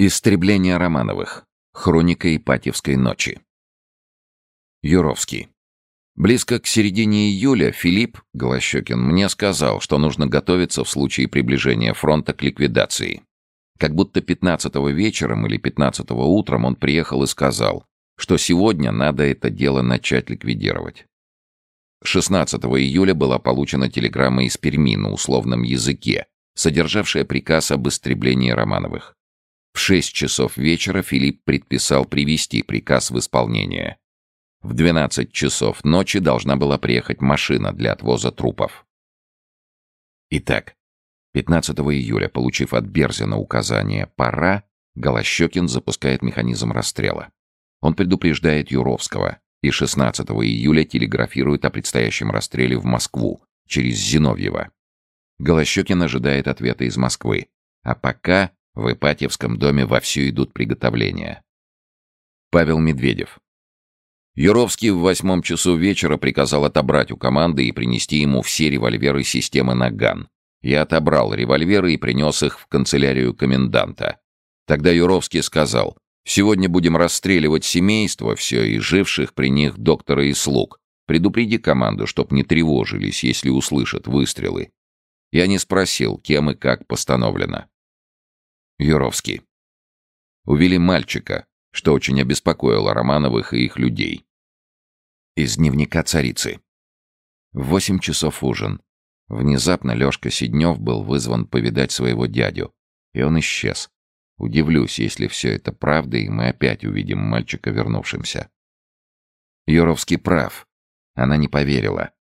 Истребление Романовых. Хроника Ипатьевской ночи. Юровский. Близко к середине июля Филипп Голощекин мне сказал, что нужно готовиться в случае приближения фронта к ликвидации. Как будто 15-го вечером или 15-го утром он приехал и сказал, что сегодня надо это дело начать ликвидировать. 16 июля была получена телеграмма из Перми на условном языке, содержавшая приказ об истреблении Романовых. В 6 часов вечера Филипп предписал привести приказ в исполнение. В 12 часов ночи должна была приехать машина для отвоза трупов. Итак, 15 июля, получив от Берзина указание «пора», Голощекин запускает механизм расстрела. Он предупреждает Юровского и 16 июля телеграфирует о предстоящем расстреле в Москву через Зиновьева. Голощекин ожидает ответа из Москвы. А пока в Ипатьевском доме вовсю идут приготовления. Павел Медведев. Юровский в восьмом часу вечера приказал отобрать у команды и принести ему все револьверы системы «Наган». Я отобрал револьверы и принес их в канцелярию коменданта. Тогда Юровский сказал, «Сегодня будем расстреливать семейство все и живших при них доктора и слуг. Предупреди команду, чтоб не тревожились, если услышат выстрелы». Я не спросил, кем и как постановлено. Юровский. Увели мальчика, что очень обеспокоило Романовых и их людей. Из дневника царицы. В восемь часов ужин. Внезапно Лёшка Сиднёв был вызван повидать своего дядю, и он исчез. Удивлюсь, если все это правда, и мы опять увидим мальчика вернувшимся. Юровский прав. Она не поверила.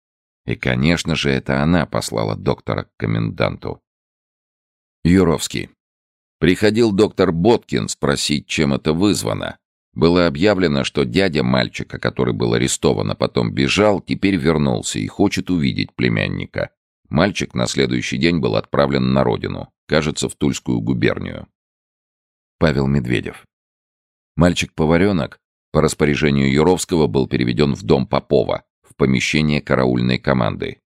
И, конечно же, это она послала доктора к коменданту. Юровский. Приходил доктор Боткин спросить, чем это вызвано. Было объявлено, что дядя мальчика, который был арестован, а потом бежал, теперь вернулся и хочет увидеть племянника. Мальчик на следующий день был отправлен на родину, кажется, в Тульскую губернию. Павел Медведев. Мальчик-поваренок по распоряжению Юровского был переведен в дом Попова, в помещение караульной команды.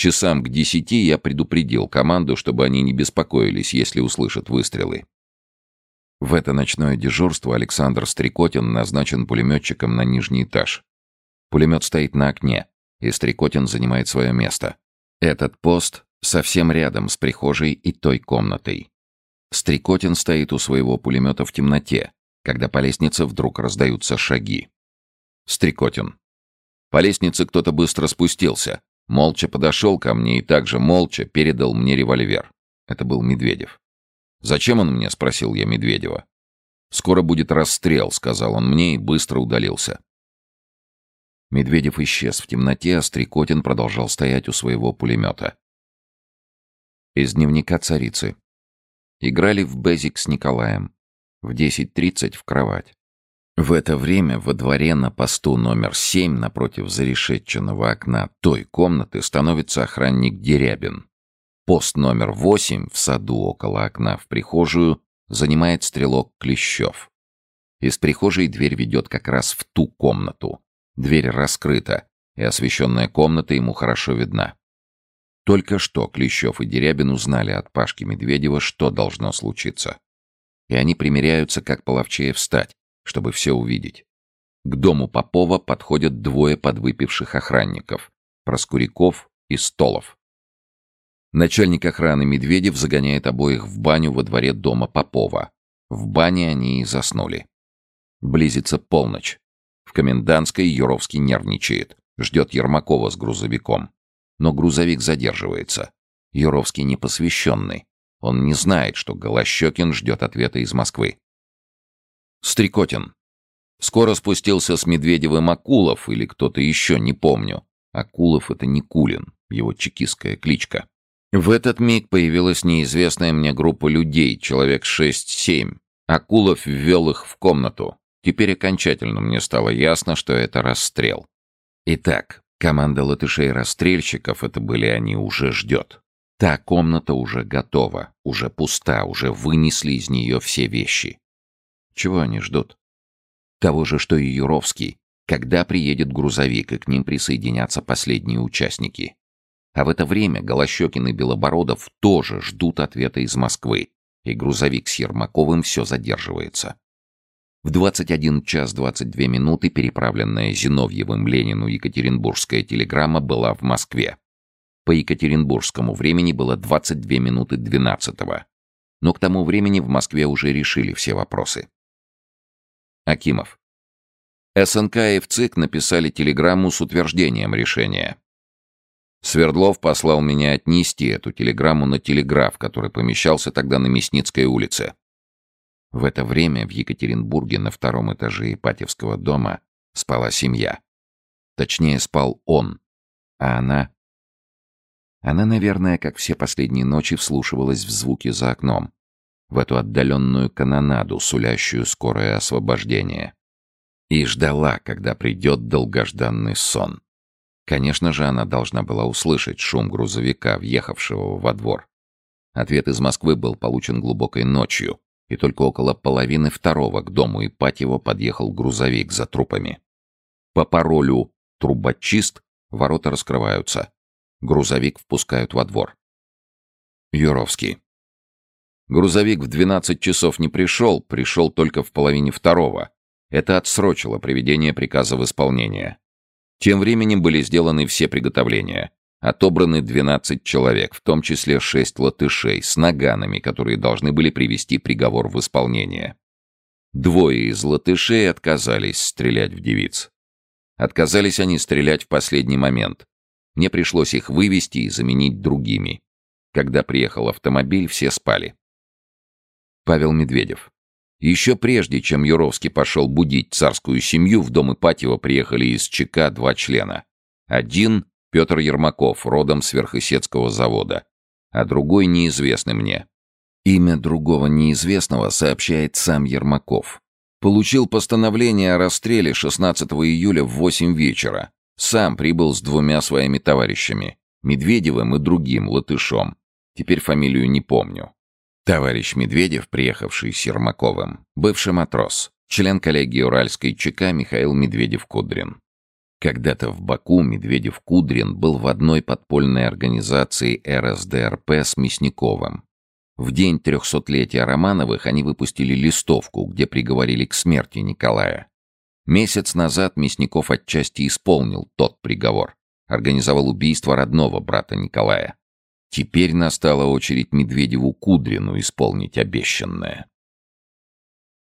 Часам к десяти я предупредил команду, чтобы они не беспокоились, если услышат выстрелы. В это ночное дежурство Александр Стрекотин назначен пулеметчиком на нижний этаж. Пулемет стоит на окне, и Стрекотин занимает свое место. Этот пост совсем рядом с прихожей и той комнатой. Стрекотин стоит у своего пулемета в темноте, когда по лестнице вдруг раздаются шаги. Стрекотин. По лестнице кто-то быстро спустился, молча подошел ко мне и также молча передал мне револьвер. Это был Медведев. «Зачем он мне?» — спросил я Медведева. «Скоро будет расстрел», — сказал он мне и быстро удалился. Медведев исчез в темноте, а Стрекотин продолжал стоять у своего пулемета. Из дневника царицы. Играли в Безик с Николаем. В 10.30 в кровать. В это время во дворе на посту номер 7 напротив зарешетченного окна той комнаты становится охранник Дерябин. Пост номер восемь в саду около окна в прихожую занимает стрелок Клещев. Из прихожей дверь ведет как раз в ту комнату. Дверь раскрыта, и освещенная комната ему хорошо видна. Только что Клещев и Дерябин узнали от Пашки Медведева, что должно случиться. И они примеряются, как половчее встать, чтобы все увидеть. К дому Попова подходят двое подвыпивших охранников — Проскуряков и Столов. Начальник охраны Медведев загоняет обоих в баню во дворе дома Попова. В бане они и заснули. Близится полночь. В комендантской Юровский нервничает. Ждет Ермакова с грузовиком. Но грузовик задерживается. Юровский непосвященный. Он не знает, что Голощекин ждет ответа из Москвы. Стрекотин. Скоро спустился с Медведевым Акулов или кто-то еще, не помню. Акулов — это Никулин, его чекистская кличка. В этот миг появилась неизвестная мне группа людей, человек шесть-семь. Акулов ввел их в комнату. Теперь окончательно мне стало ясно, что это расстрел. Итак, команда латышей-расстрельщиков, это были они, уже ждет. Та комната уже готова, уже пуста, уже вынесли из нее все вещи. Чего они ждут? Того же, что и Юровский, когда приедет грузовик и к ним присоединятся последние участники. А в это время Голощекин и Белобородов тоже ждут ответа из Москвы. и грузовик с Ермаковым все задерживается. В 21 час 22 минуты переправленная Зиновьевым Ленину Екатеринбургская телеграмма была в Москве. По екатеринбургскому времени было 22 минуты 12 -го. Но к тому времени в Москве уже решили все вопросы. Акимов. СНК и ВЦИК написали телеграмму с утверждением решения. Свердлов послал меня отнести эту телеграмму на телеграф, который помещался тогда на Мясницкой улице. В это время в Екатеринбурге на втором этаже Ипатьевского дома спала семья. Точнее, спал он. А она... Она, наверное, как все последние ночи, вслушивалась в звуки за окном. В эту отдаленную канонаду, сулящую скорое освобождение. И ждала, когда придет долгожданный сон. Конечно же, она должна была услышать шум грузовика, въехавшего во двор. Ответ из Москвы был получен глубокой ночью, и только около половины второго к дому Ипатьева подъехал грузовик за трупами. По паролю «Трубочист» ворота раскрываются. Грузовик впускают во двор. Юровский. Грузовик в 12 часов не пришел, пришел только в половине второго. Это отсрочило приведение приказа в исполнение. Тем временем были сделаны все приготовления. Отобраны 12 человек, в том числе 6 латышей, с наганами, которые должны были привести приговор в исполнение. Двое из латышей отказались стрелять в девиц. Отказались они стрелять в последний момент. Мне пришлось их вывести и заменить другими. Когда приехал автомобиль, все спали. Павел Медведев. Еще прежде, чем Юровский пошел будить царскую семью, в дом Ипатьева приехали из ЧК два члена. Один Петр Ермаков, родом с завода, а другой неизвестный мне. Имя другого неизвестного сообщает сам Ермаков. Получил постановление о расстреле 16 июля в 8 вечера. Сам прибыл с двумя своими товарищами, Медведевым и другим, латышом. Теперь фамилию не помню. Товарищ Медведев, приехавший с Ермаковым, бывший матрос, член коллегии Уральской ЧК Михаил Медведев-Кудрин. Когда-то в Баку Медведев-Кудрин был в одной подпольной организации РСДРП с Мясниковым. В день трехсотлетия Романовых они выпустили листовку, где приговорили к смерти Николая. Месяц назад Мясников отчасти исполнил тот приговор. Организовал убийство родного брата Николая. Теперь настала очередь Медведеву-Кудрину исполнить обещанное.